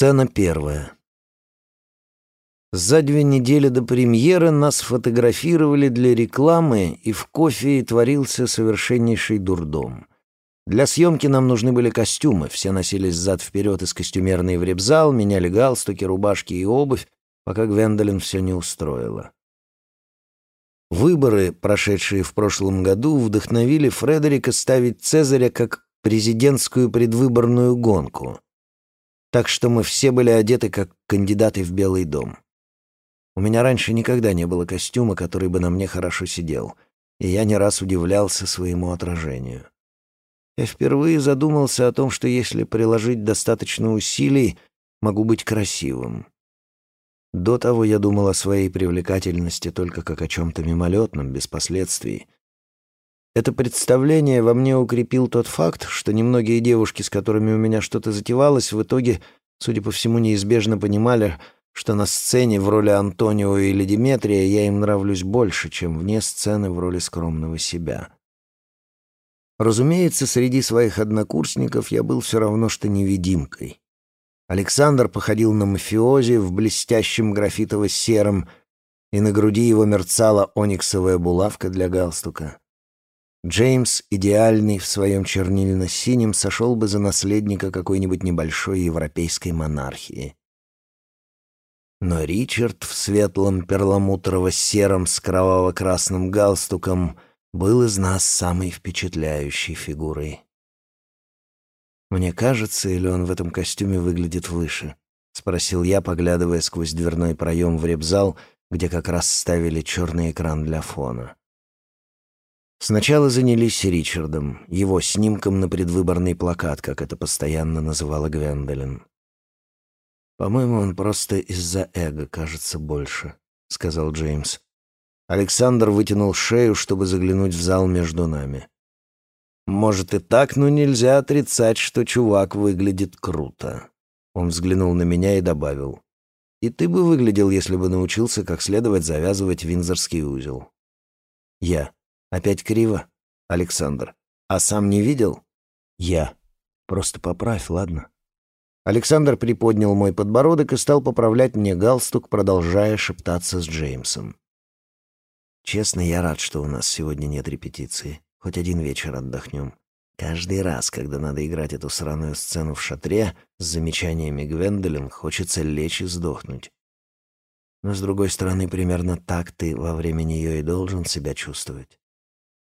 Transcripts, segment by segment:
Сцена первая. За две недели до премьеры нас фотографировали для рекламы, и в кофе творился совершеннейший дурдом. Для съемки нам нужны были костюмы, все носились зад-вперед из костюмерной в репзал, меняли галстуки, рубашки и обувь, пока Гвендолин все не устроила. Выборы, прошедшие в прошлом году, вдохновили Фредерика ставить Цезаря как президентскую предвыборную гонку. Так что мы все были одеты как кандидаты в Белый дом. У меня раньше никогда не было костюма, который бы на мне хорошо сидел, и я не раз удивлялся своему отражению. Я впервые задумался о том, что если приложить достаточно усилий, могу быть красивым. До того я думал о своей привлекательности только как о чем-то мимолетном, без последствий. Это представление во мне укрепил тот факт, что немногие девушки, с которыми у меня что-то затевалось, в итоге, судя по всему, неизбежно понимали, что на сцене в роли Антонио или Диметрия я им нравлюсь больше, чем вне сцены в роли скромного себя. Разумеется, среди своих однокурсников я был все равно что невидимкой. Александр походил на мафиози в блестящем графитово-сером, и на груди его мерцала ониксовая булавка для галстука. Джеймс, идеальный в своем чернильно-синем, сошел бы за наследника какой-нибудь небольшой европейской монархии. Но Ричард в светлом перламутрово-сером с кроваво-красным галстуком был из нас самой впечатляющей фигурой. «Мне кажется, или он в этом костюме выглядит выше?» — спросил я, поглядывая сквозь дверной проем в репзал, где как раз ставили черный экран для фона. Сначала занялись Ричардом, его снимком на предвыборный плакат, как это постоянно называла Гвендолин. «По-моему, он просто из-за эго кажется больше», — сказал Джеймс. Александр вытянул шею, чтобы заглянуть в зал между нами. «Может и так, но нельзя отрицать, что чувак выглядит круто». Он взглянул на меня и добавил. «И ты бы выглядел, если бы научился как следовать завязывать винзорский узел». «Я. Опять криво?» «Александр. А сам не видел?» «Я. Просто поправь, ладно?» Александр приподнял мой подбородок и стал поправлять мне галстук, продолжая шептаться с Джеймсом. «Честно, я рад, что у нас сегодня нет репетиции. Хоть один вечер отдохнем. Каждый раз, когда надо играть эту сраную сцену в шатре с замечаниями Гвендолин, хочется лечь и сдохнуть. Но, с другой стороны, примерно так ты во время нее и должен себя чувствовать.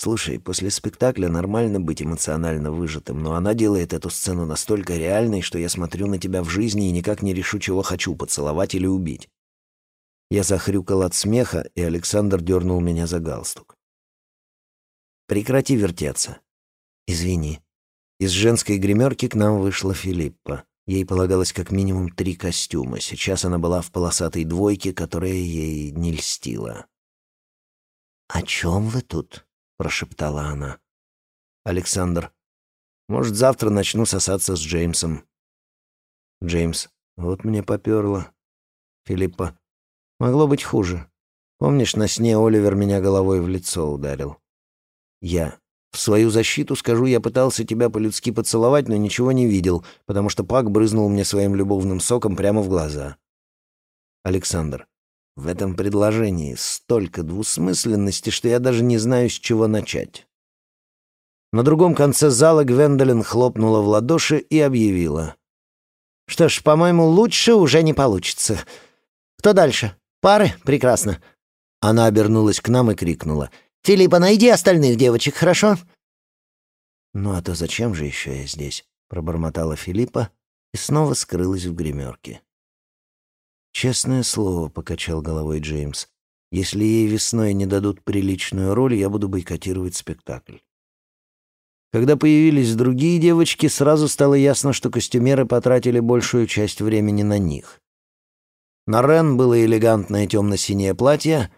Слушай, после спектакля нормально быть эмоционально выжатым, но она делает эту сцену настолько реальной, что я смотрю на тебя в жизни и никак не решу, чего хочу, поцеловать или убить. Я захрюкал от смеха, и Александр дернул меня за галстук. «Прекрати вертеться». «Извини». Из женской гримерки к нам вышла Филиппа. Ей полагалось как минимум три костюма. Сейчас она была в полосатой двойке, которая ей не льстила. «О чем вы тут?» Прошептала она. Александр. Может, завтра начну сосаться с Джеймсом. Джеймс. Вот мне попёрло. Филиппа. Могло быть хуже. Помнишь, на сне Оливер меня головой в лицо ударил? Я. В свою защиту скажу, я пытался тебя по-людски поцеловать, но ничего не видел, потому что Пак брызнул мне своим любовным соком прямо в глаза. Александр. В этом предложении столько двусмысленности, что я даже не знаю, с чего начать. На другом конце зала Гвендолин хлопнула в ладоши и объявила. «Что ж, по-моему, лучше уже не получится. Кто дальше? Пары? Прекрасно». Она обернулась к нам и крикнула. «Филиппа, найди остальных девочек, хорошо?» «Ну а то зачем же еще я здесь?» — пробормотала Филиппа и снова скрылась в гримерке. «Честное слово», — покачал головой Джеймс, «если ей весной не дадут приличную роль, я буду бойкотировать спектакль». Когда появились другие девочки, сразу стало ясно, что костюмеры потратили большую часть времени на них. На Рен было элегантное темно-синее платье,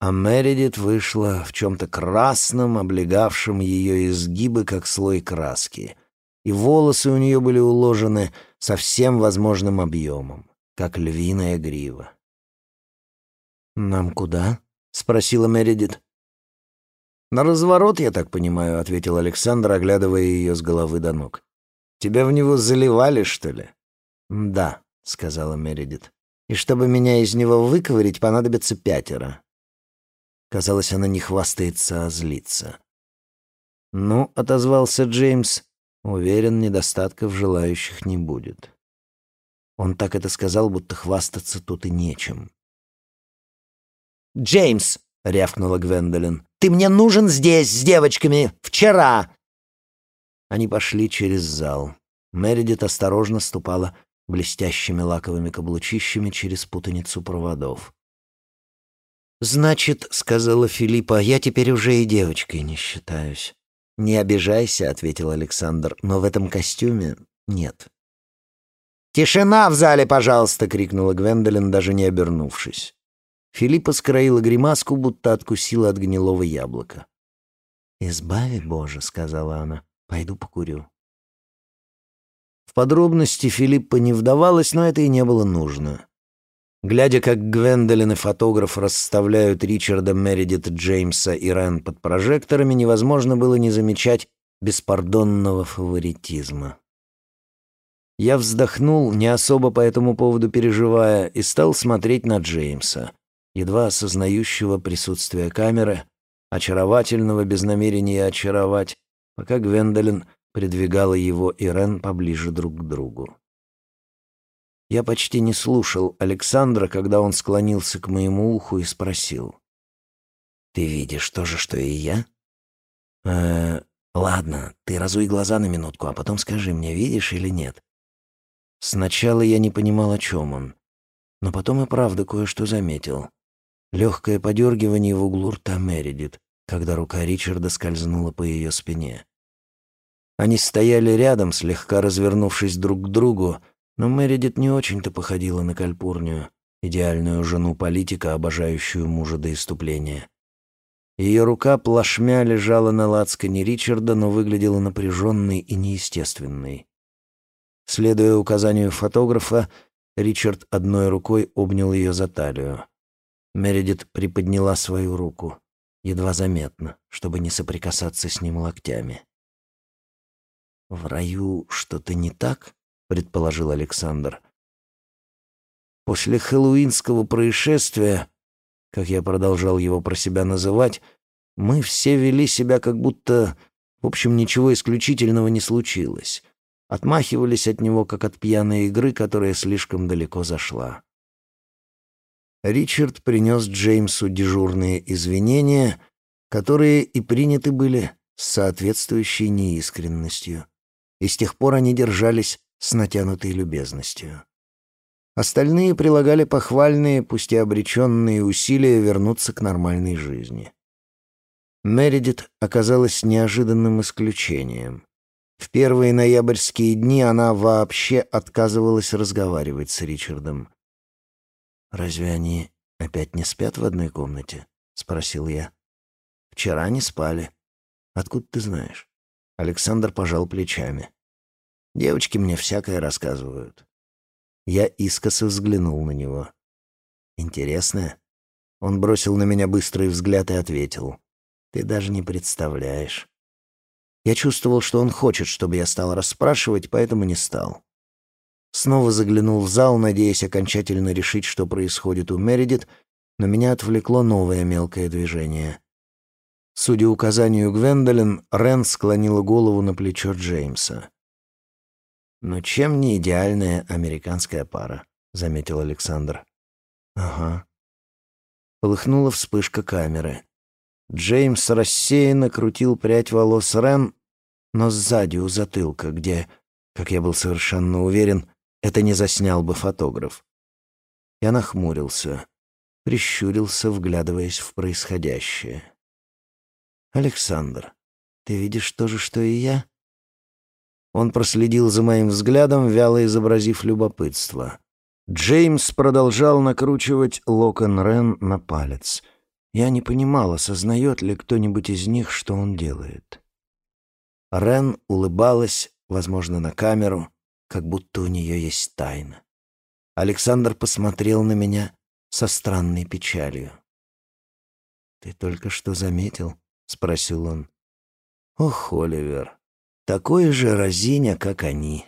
а Мередит вышла в чем-то красном, облегавшем ее изгибы, как слой краски, и волосы у нее были уложены со всем возможным объемом как львиная грива. «Нам куда?» — спросила Мередит. «На разворот, я так понимаю», — ответил Александр, оглядывая ее с головы до ног. «Тебя в него заливали, что ли?» «Да», сказала Мередит. «И чтобы меня из него выковырить, понадобится пятеро». Казалось, она не хвастается, а злится. «Ну», — отозвался Джеймс, — «уверен, недостатков желающих не будет». Он так это сказал, будто хвастаться тут и нечем. «Джеймс!» — рявкнула Гвендолин. «Ты мне нужен здесь, с девочками! Вчера!» Они пошли через зал. Мередит осторожно ступала блестящими лаковыми каблучищами через путаницу проводов. «Значит, — сказала Филиппа, — я теперь уже и девочкой не считаюсь». «Не обижайся», — ответил Александр, — «но в этом костюме нет». «Тишина в зале, пожалуйста!» — крикнула Гвендолин, даже не обернувшись. Филиппа скроила гримаску, будто откусила от гнилого яблока. «Избави, Боже», — сказала она, — «пойду покурю». В подробности Филиппа не вдавалась, но это и не было нужно. Глядя, как Гвендолин и фотограф расставляют Ричарда Мередит Джеймса и Рен под прожекторами, невозможно было не замечать беспардонного фаворитизма. Я вздохнул, не особо по этому поводу переживая, и стал смотреть на Джеймса, едва осознающего присутствие камеры, очаровательного без намерения очаровать, пока Гвендолин придвигала его и Рен поближе друг к другу. Я почти не слушал Александра, когда он склонился к моему уху и спросил. «Ты видишь то же, что и я?» «Э, ладно, ты разуй глаза на минутку, а потом скажи мне, видишь или нет?» Сначала я не понимал, о чем он, но потом и правда кое-что заметил. Легкое подергивание в углу рта Мередит, когда рука Ричарда скользнула по ее спине. Они стояли рядом, слегка развернувшись друг к другу, но Мередит не очень-то походила на Кальпурнию, идеальную жену политика, обожающую мужа до иступления. Ее рука плашмя лежала на лацкане Ричарда, но выглядела напряженной и неестественной. Следуя указанию фотографа, Ричард одной рукой обнял ее за талию. Мередит приподняла свою руку, едва заметно, чтобы не соприкасаться с ним локтями. «В раю что-то не так?» — предположил Александр. После хэллоуинского происшествия, как я продолжал его про себя называть, мы все вели себя как будто, в общем, ничего исключительного не случилось отмахивались от него, как от пьяной игры, которая слишком далеко зашла. Ричард принес Джеймсу дежурные извинения, которые и приняты были с соответствующей неискренностью, и с тех пор они держались с натянутой любезностью. Остальные прилагали похвальные, пусть и обреченные усилия вернуться к нормальной жизни. Мередит оказалась неожиданным исключением. В первые ноябрьские дни она вообще отказывалась разговаривать с Ричардом. «Разве они опять не спят в одной комнате?» — спросил я. «Вчера не спали. Откуда ты знаешь?» Александр пожал плечами. «Девочки мне всякое рассказывают». Я искоса взглянул на него. «Интересно?» Он бросил на меня быстрый взгляд и ответил. «Ты даже не представляешь. Я чувствовал, что он хочет, чтобы я стал расспрашивать, поэтому не стал. Снова заглянул в зал, надеясь окончательно решить, что происходит у Мередит, но меня отвлекло новое мелкое движение. Судя указанию Гвендолин, Рен склонила голову на плечо Джеймса. «Но чем не идеальная американская пара?» — заметил Александр. «Ага». Полыхнула вспышка камеры. Джеймс рассеянно крутил прядь волос Рен, но сзади у затылка, где, как я был совершенно уверен, это не заснял бы фотограф. Я нахмурился, прищурился, вглядываясь в происходящее. «Александр, ты видишь то же, что и я?» Он проследил за моим взглядом, вяло изобразив любопытство. Джеймс продолжал накручивать локон Рен на палец — я не понимал, осознает ли кто-нибудь из них, что он делает. Рен улыбалась, возможно, на камеру, как будто у нее есть тайна. Александр посмотрел на меня со странной печалью. «Ты только что заметил?» — спросил он. «Ох, Оливер, такой же разиня, как они».